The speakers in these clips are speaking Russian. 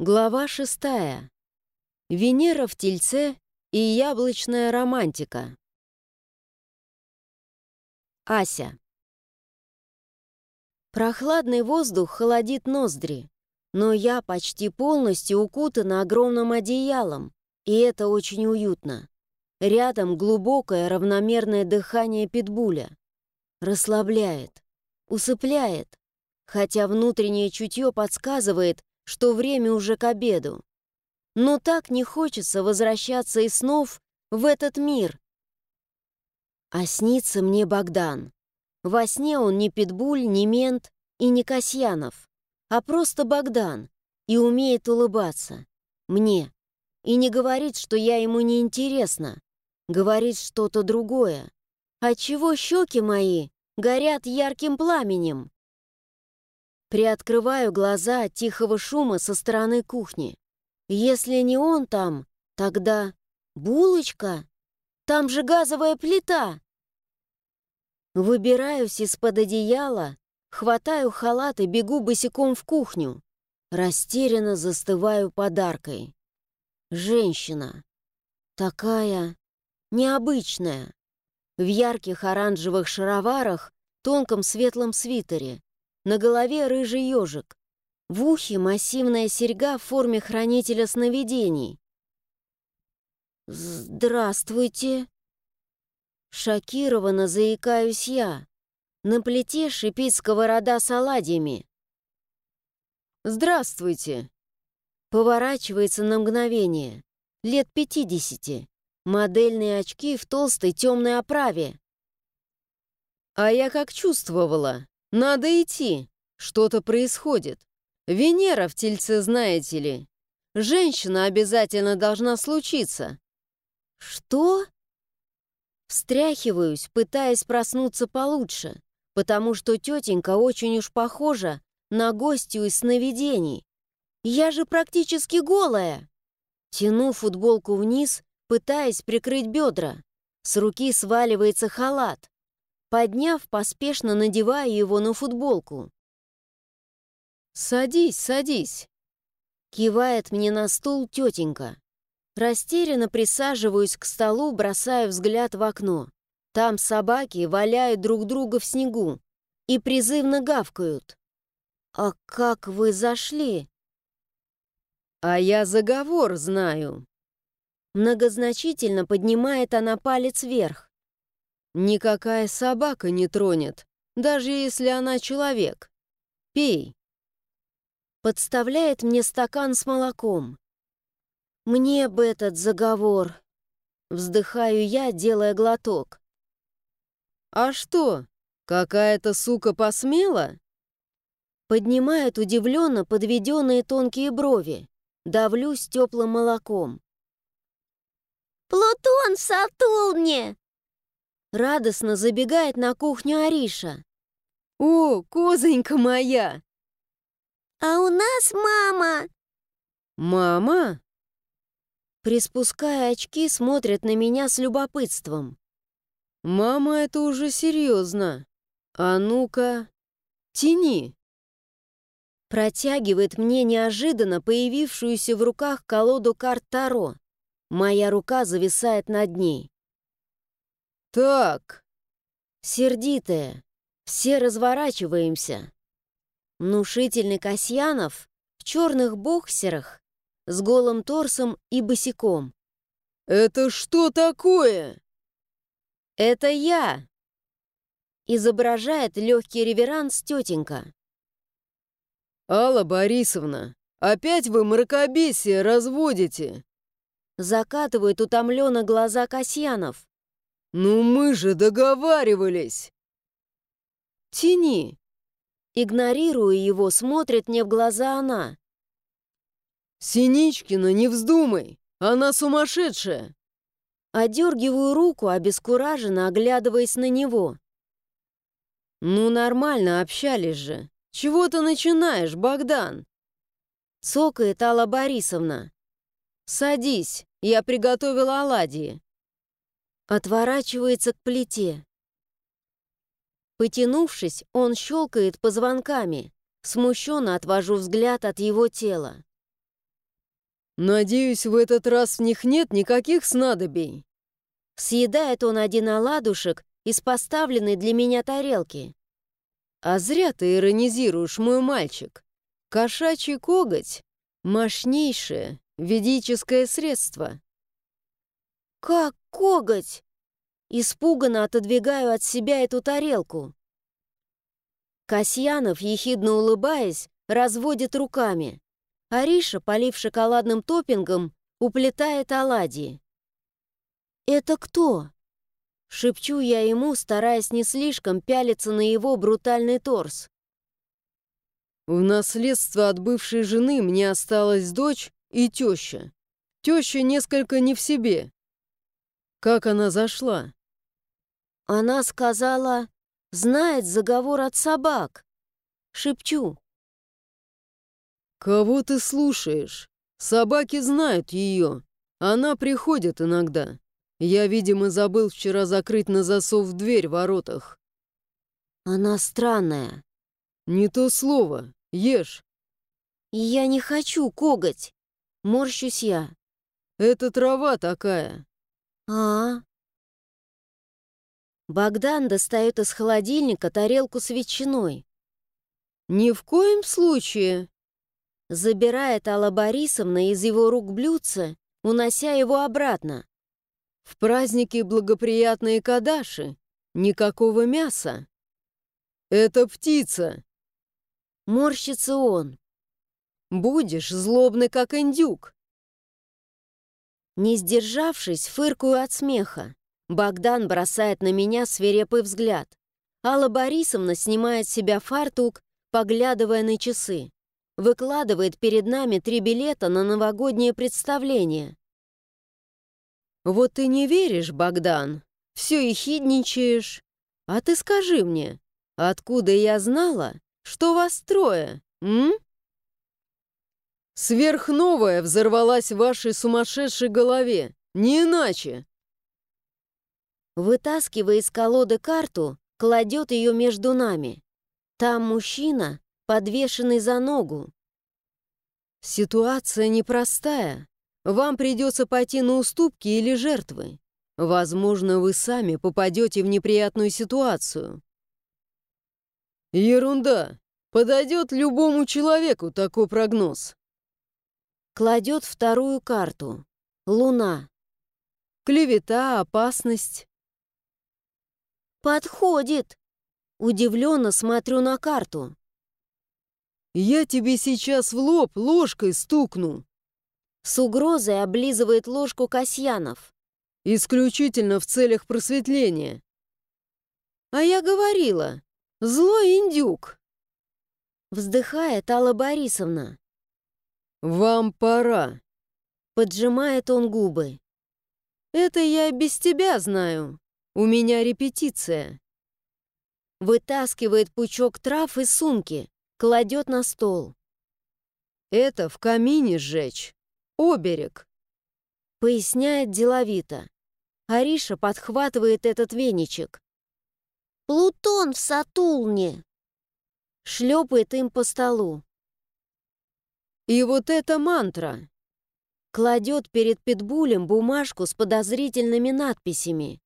Глава шестая. Венера в Тельце и яблочная романтика. Ася. Прохладный воздух холодит ноздри, но я почти полностью укутана огромным одеялом, и это очень уютно. Рядом глубокое равномерное дыхание питбуля. Расслабляет, усыпляет, хотя внутреннее чутье подсказывает, что время уже к обеду. Но так не хочется возвращаться из снов в этот мир. А снится мне Богдан. Во сне он не Питбуль, не Мент и не Касьянов, а просто Богдан и умеет улыбаться. Мне. И не говорит, что я ему не интересна. Говорит что-то другое. Отчего щеки мои горят ярким пламенем? Приоткрываю глаза от тихого шума со стороны кухни. Если не он там, тогда булочка. Там же газовая плита. Выбираюсь из-под одеяла, хватаю халат и бегу босиком в кухню. Растерянно застываю подаркой. Женщина. Такая необычная. В ярких оранжевых шароварах, тонком светлом свитере. На голове рыжий ежик. В ухе массивная серьга в форме хранителя сновидений. «Здравствуйте!» Шокированно заикаюсь я. На плите шипит сковорода с оладьями. «Здравствуйте!» Поворачивается на мгновение. Лет пятидесяти. Модельные очки в толстой темной оправе. «А я как чувствовала!» «Надо идти. Что-то происходит. Венера в тельце, знаете ли. Женщина обязательно должна случиться». «Что?» Встряхиваюсь, пытаясь проснуться получше, потому что тетенька очень уж похожа на гостью из сновидений. Я же практически голая. Тяну футболку вниз, пытаясь прикрыть бедра. С руки сваливается халат. Подняв, поспешно надеваю его на футболку. «Садись, садись!» Кивает мне на стул тетенька. Растерянно присаживаюсь к столу, бросаю взгляд в окно. Там собаки валяют друг друга в снегу и призывно гавкают. «А как вы зашли?» «А я заговор знаю». Многозначительно поднимает она палец вверх. Никакая собака не тронет, даже если она человек. Пей. Подставляет мне стакан с молоком. Мне бы этот заговор. Вздыхаю я, делая глоток. А что, какая-то сука посмела? Поднимает удивленно подведенные тонкие брови. Давлюсь теплым молоком. «Плутон в Сатурне!» Радостно забегает на кухню Ариша. «О, козонька моя!» «А у нас мама!» «Мама?» Приспуская очки, смотрит на меня с любопытством. «Мама, это уже серьезно. А ну-ка, тяни!» Протягивает мне неожиданно появившуюся в руках колоду карт Таро. Моя рука зависает над ней. «Так!» Сердитая. Все разворачиваемся. Внушительный Касьянов в черных боксерах с голым торсом и босиком. «Это что такое?» «Это я!» Изображает легкий реверанс тетенька. «Алла Борисовна, опять вы мракобесие разводите?» Закатывает утомленно глаза Касьянов. «Ну мы же договаривались!» «Тяни!» Игнорируя его, смотрит мне в глаза она. «Синичкина, не вздумай! Она сумасшедшая!» Одергиваю руку, обескураженно оглядываясь на него. «Ну, нормально общались же. Чего ты начинаешь, Богдан?» Цокает Алла Борисовна. «Садись, я приготовила оладьи». Отворачивается к плите. Потянувшись, он щелкает позвонками. Смущенно отвожу взгляд от его тела. Надеюсь, в этот раз в них нет никаких снадобий. Съедает он один оладушек из поставленной для меня тарелки. А зря ты иронизируешь, мой мальчик. Кошачий коготь — мощнейшее ведическое средство. «Как коготь?» Испуганно отодвигаю от себя эту тарелку. Касьянов, ехидно улыбаясь, разводит руками. Ариша, полив шоколадным топпингом, уплетает оладьи. «Это кто?» Шепчу я ему, стараясь не слишком пялиться на его брутальный торс. В наследство от бывшей жены мне осталась дочь и теща. Теща несколько не в себе. Как она зашла? Она сказала, знает заговор от собак. Шепчу. Кого ты слушаешь? Собаки знают ее. Она приходит иногда. Я, видимо, забыл вчера закрыть на засов дверь в воротах. Она странная. Не то слово. Ешь. Я не хочу коготь. Морщусь я. Это трава такая. А, Богдан достает из холодильника тарелку с ветчиной. «Ни в коем случае!» Забирает Алла Борисовна из его рук блюдце, унося его обратно. «В празднике благоприятные кадаши. Никакого мяса. Это птица!» Морщится он. «Будешь злобный, как индюк!» Не сдержавшись, фыркую от смеха. Богдан бросает на меня свирепый взгляд. Алла Борисовна снимает с себя фартук, поглядывая на часы. Выкладывает перед нами три билета на новогоднее представление. «Вот ты не веришь, Богдан, все и хидничаешь. А ты скажи мне, откуда я знала, что вас трое, м?» Сверхновая взорвалась в вашей сумасшедшей голове, не иначе. Вытаскивая из колоды карту, кладет ее между нами. Там мужчина, подвешенный за ногу. Ситуация непростая. Вам придется пойти на уступки или жертвы. Возможно, вы сами попадете в неприятную ситуацию. Ерунда. Подойдет любому человеку такой прогноз. Кладет вторую карту. Луна. Клевета, опасность. «Подходит!» Удивленно смотрю на карту. «Я тебе сейчас в лоб ложкой стукну!» С угрозой облизывает ложку Касьянов. «Исключительно в целях просветления!» «А я говорила, злой индюк!» Вздыхает Алла Борисовна. «Вам пора!» Поджимает он губы. «Это я без тебя знаю!» У меня репетиция. Вытаскивает пучок трав из сумки, кладет на стол. Это в камине сжечь. Оберег. Поясняет деловито. Ариша подхватывает этот веничек. Плутон в Сатулне. Шлепает им по столу. И вот эта мантра. Кладет перед питбулем бумажку с подозрительными надписями.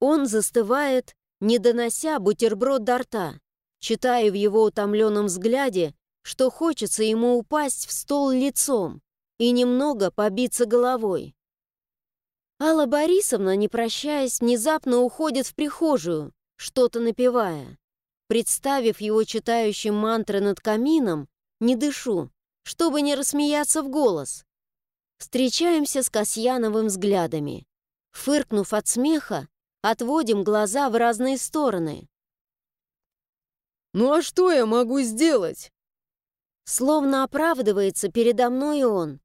Он застывает, не донося бутерброд до рта, читая в его утомленном взгляде, что хочется ему упасть в стол лицом и немного побиться головой. Алла Борисовна, не прощаясь, внезапно уходит в прихожую, что-то напевая. Представив его читающим мантры над камином, не дышу, чтобы не рассмеяться в голос. Встречаемся с Касьяновым взглядами. Фыркнув от смеха, Отводим глаза в разные стороны. «Ну а что я могу сделать?» Словно оправдывается передо мной он.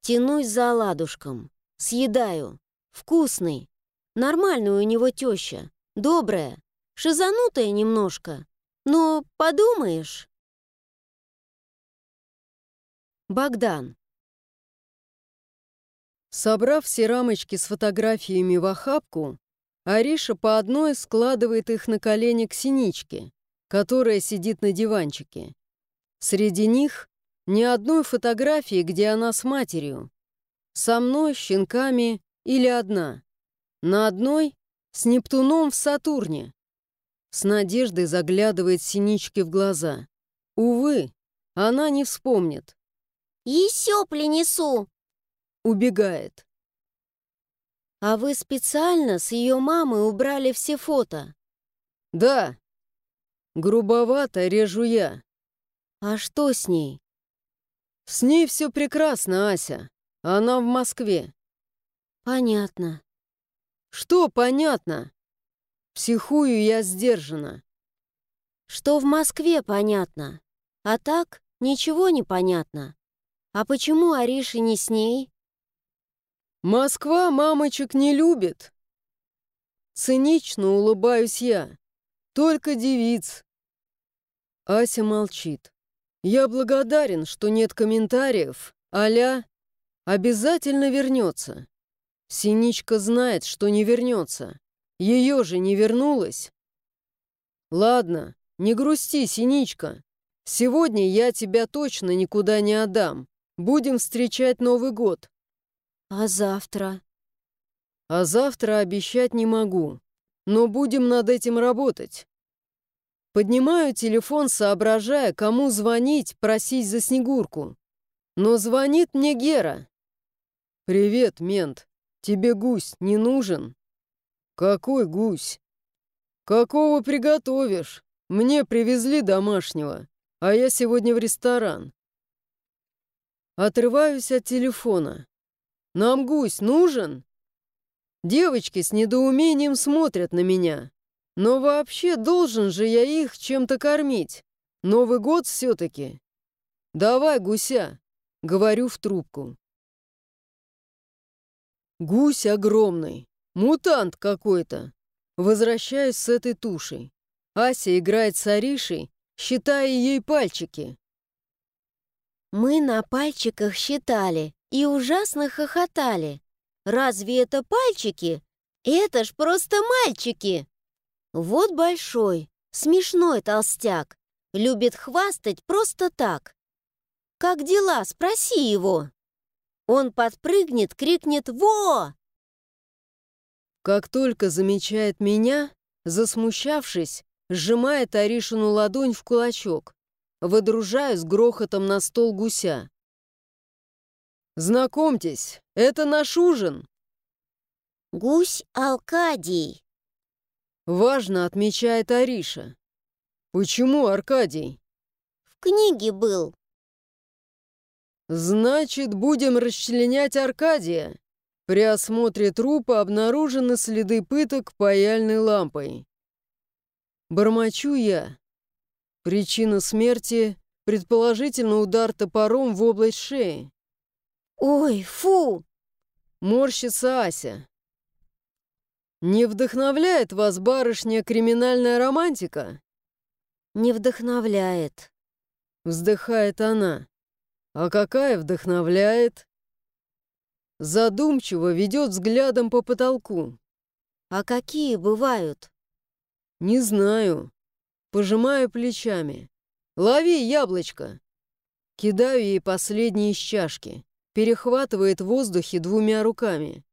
Тянусь за оладушком. Съедаю. Вкусный. Нормальная у него теща. Добрая. Шизанутая немножко. Но подумаешь. Богдан. Собрав все рамочки с фотографиями в охапку, Ариша по одной складывает их на колени к синичке, которая сидит на диванчике. Среди них Ни одной фотографии, где она с матерью. Со мной, щенками или одна. На одной — с Нептуном в Сатурне. С надеждой заглядывает синички в глаза. Увы, она не вспомнит. Еще принесу. Убегает. А вы специально с ее мамой убрали все фото? Да. Грубовато режу я. А что с ней? С ней все прекрасно, Ася. Она в Москве. Понятно. Что понятно? Психую я сдержанно. Что в Москве понятно. А так ничего не понятно. А почему Ариша не с ней? Москва мамочек не любит. Цинично улыбаюсь я. Только девиц. Ася молчит. Я благодарен, что нет комментариев. Аля обязательно вернется. Синичка знает, что не вернется. Ее же не вернулась. Ладно, не грусти, Синичка. Сегодня я тебя точно никуда не отдам. Будем встречать Новый год. А завтра? А завтра обещать не могу. Но будем над этим работать. Поднимаю телефон, соображая, кому звонить, просить за Снегурку. Но звонит мне Гера. «Привет, мент. Тебе гусь не нужен?» «Какой гусь?» «Какого приготовишь? Мне привезли домашнего, а я сегодня в ресторан». Отрываюсь от телефона. «Нам гусь нужен?» Девочки с недоумением смотрят на меня. Но вообще должен же я их чем-то кормить. Новый год все-таки. Давай, гуся, говорю в трубку. Гусь огромный, мутант какой-то. Возвращаюсь с этой тушей. Ася играет с Аришей, считая ей пальчики. Мы на пальчиках считали и ужасно хохотали. Разве это пальчики? Это ж просто мальчики! Вот большой, смешной толстяк. Любит хвастать просто так. «Как дела?» — спроси его. Он подпрыгнет, крикнет «Во!». Как только замечает меня, засмущавшись, сжимает Аришину ладонь в кулачок, выдружая с грохотом на стол гуся. «Знакомьтесь, это наш ужин!» Гусь Алкадий. Важно отмечает Ариша. Почему Аркадий? В книге был. Значит, будем расчленять Аркадия. При осмотре трупа обнаружены следы пыток паяльной лампой. Бормочу я. Причина смерти — предположительно удар топором в область шеи. «Ой, фу!» Морщится Ася. «Не вдохновляет вас, барышня, криминальная романтика?» «Не вдохновляет», — вздыхает она. «А какая вдохновляет?» Задумчиво ведет взглядом по потолку. «А какие бывают?» «Не знаю». Пожимаю плечами. «Лови яблочко!» Кидаю ей последние из чашки. Перехватывает в воздухе двумя руками.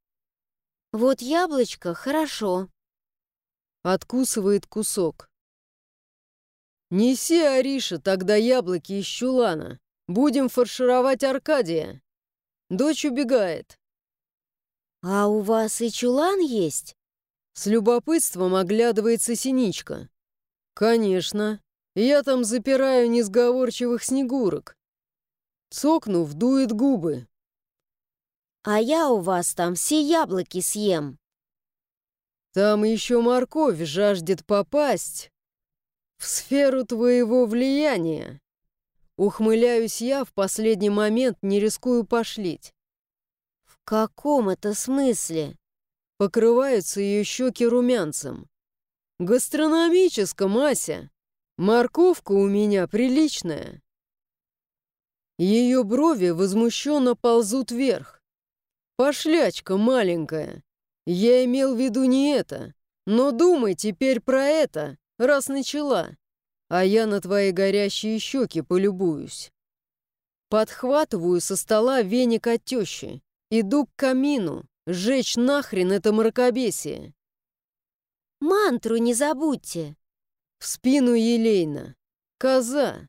Вот яблочко хорошо. Откусывает кусок. Неси, Ариша, тогда яблоки из чулана. Будем фаршировать Аркадия. Дочь убегает. А у вас и чулан есть? С любопытством оглядывается Синичка. Конечно. Я там запираю несговорчивых снегурок. Цокнув, дует губы а я у вас там все яблоки съем. Там еще морковь жаждет попасть в сферу твоего влияния. Ухмыляюсь я в последний момент, не рискую пошлить. В каком это смысле? Покрываются ее щеки румянцем. Гастрономическом, Ася. Морковка у меня приличная. Ее брови возмущенно ползут вверх. «Пошлячка маленькая. Я имел в виду не это. Но думай теперь про это, раз начала. А я на твои горящие щеки полюбуюсь». Подхватываю со стола веник от тещи. Иду к камину. Сжечь нахрен это мракобесие. «Мантру не забудьте!» В спину елейно. Коза.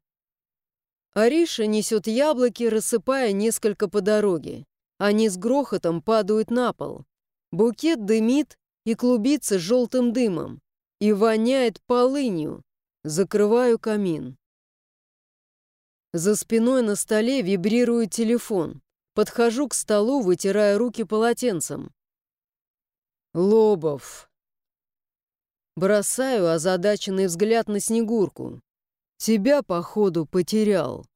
Ариша несет яблоки, рассыпая несколько по дороге. Они с грохотом падают на пол. Букет дымит и клубится желтым дымом. И воняет полынью. Закрываю камин. За спиной на столе вибрирует телефон. Подхожу к столу, вытирая руки полотенцем. Лобов. Бросаю озадаченный взгляд на Снегурку. Тебя, походу, потерял.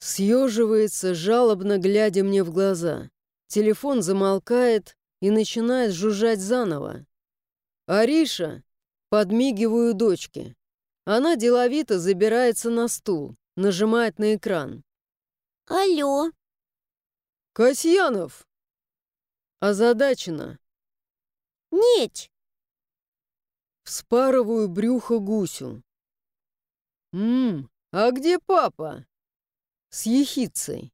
Съеживается, жалобно глядя мне в глаза. Телефон замолкает и начинает жужжать заново. «Ариша!» Подмигиваю дочке. Она деловито забирается на стул, нажимает на экран. Алло. «Касьянов!» Озадачена. Нет. Вспарываю брюхо гусю. «Ммм, а где папа?» С ехицей.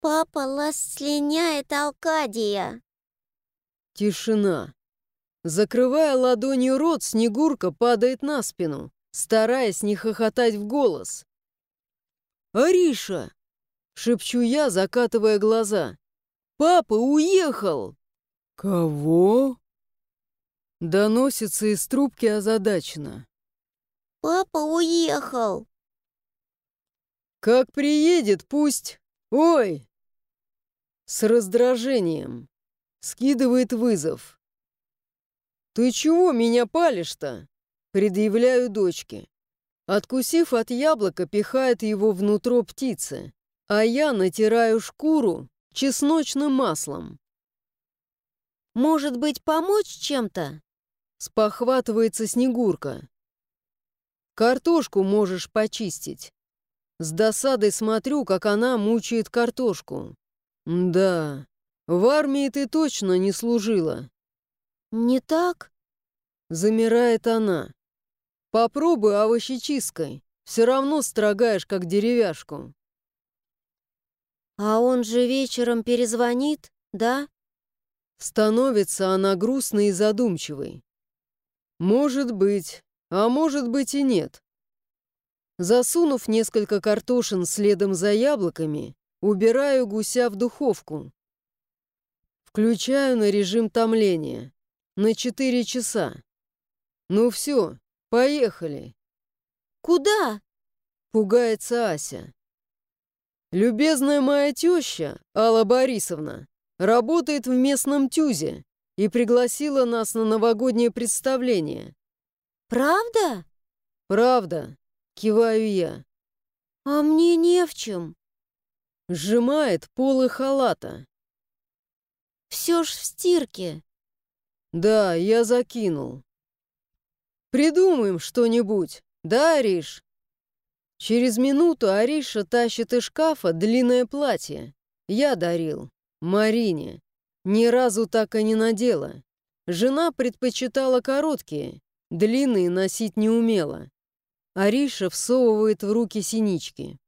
Папа лас слиняет Алкадия. Тишина. Закрывая ладонью рот, Снегурка падает на спину, стараясь не хохотать в голос. «Ариша!» — шепчу я, закатывая глаза. «Папа уехал!» «Кого?» Доносится из трубки озадаченно. Папа уехал. «Как приедет, пусть... Ой!» С раздражением. Скидывает вызов. «Ты чего меня палишь-то?» Предъявляю дочке. Откусив от яблока, пихает его внутрь птицы, а я натираю шкуру чесночным маслом. «Может быть, помочь чем-то?» Спохватывается Снегурка. «Картошку можешь почистить». С досадой смотрю, как она мучает картошку. «Да, в армии ты точно не служила. «Не так?» Замирает она. «Попробуй овощечисткой. Все равно строгаешь, как деревяшку». «А он же вечером перезвонит, да?» Становится она грустной и задумчивой. «Может быть, а может быть и нет». Засунув несколько картошин следом за яблоками, убираю гуся в духовку. Включаю на режим томления. На четыре часа. Ну все, поехали. Куда? Пугается Ася. Любезная моя теща, Алла Борисовна, работает в местном тюзе и пригласила нас на новогоднее представление. Правда? Правда, киваю я. А мне не в чем. Сжимает полы халата. Все ж в стирке. Да, я закинул. Придумаем что-нибудь, да, Ариш? Через минуту Ариша тащит из шкафа длинное платье. Я дарил. Марине. Ни разу так и не надела. Жена предпочитала короткие, длинные носить не умела. Ариша всовывает в руки синички.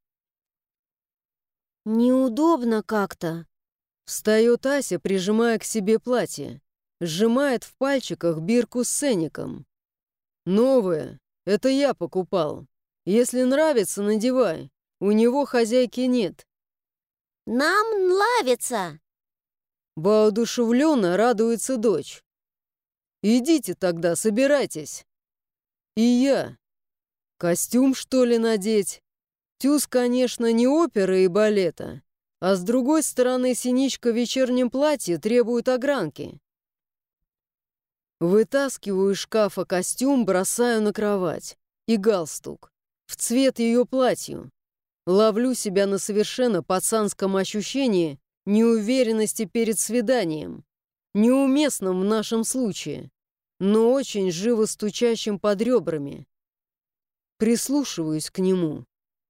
«Неудобно как-то», — встает Ася, прижимая к себе платье сжимает в пальчиках бирку с ценником. «Новое. Это я покупал. Если нравится, надевай. У него хозяйки нет». «Нам нравится!» Воодушевленно радуется дочь. «Идите тогда, собирайтесь». «И я. Костюм, что ли, надеть? Тюз, конечно, не опера и балета, а с другой стороны синичка в вечернем платье требует огранки. Вытаскиваю из шкафа костюм, бросаю на кровать. И галстук. В цвет ее платью. Ловлю себя на совершенно пацанском ощущении неуверенности перед свиданием. Неуместном в нашем случае, но очень живо стучащим под ребрами. Прислушиваюсь к нему.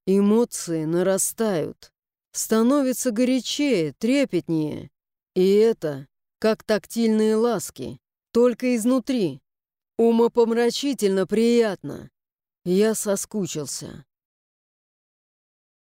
Эмоции нарастают. Становится горячее, трепетнее. И это как тактильные ласки. Только изнутри. Умопомрачительно приятно. Я соскучился.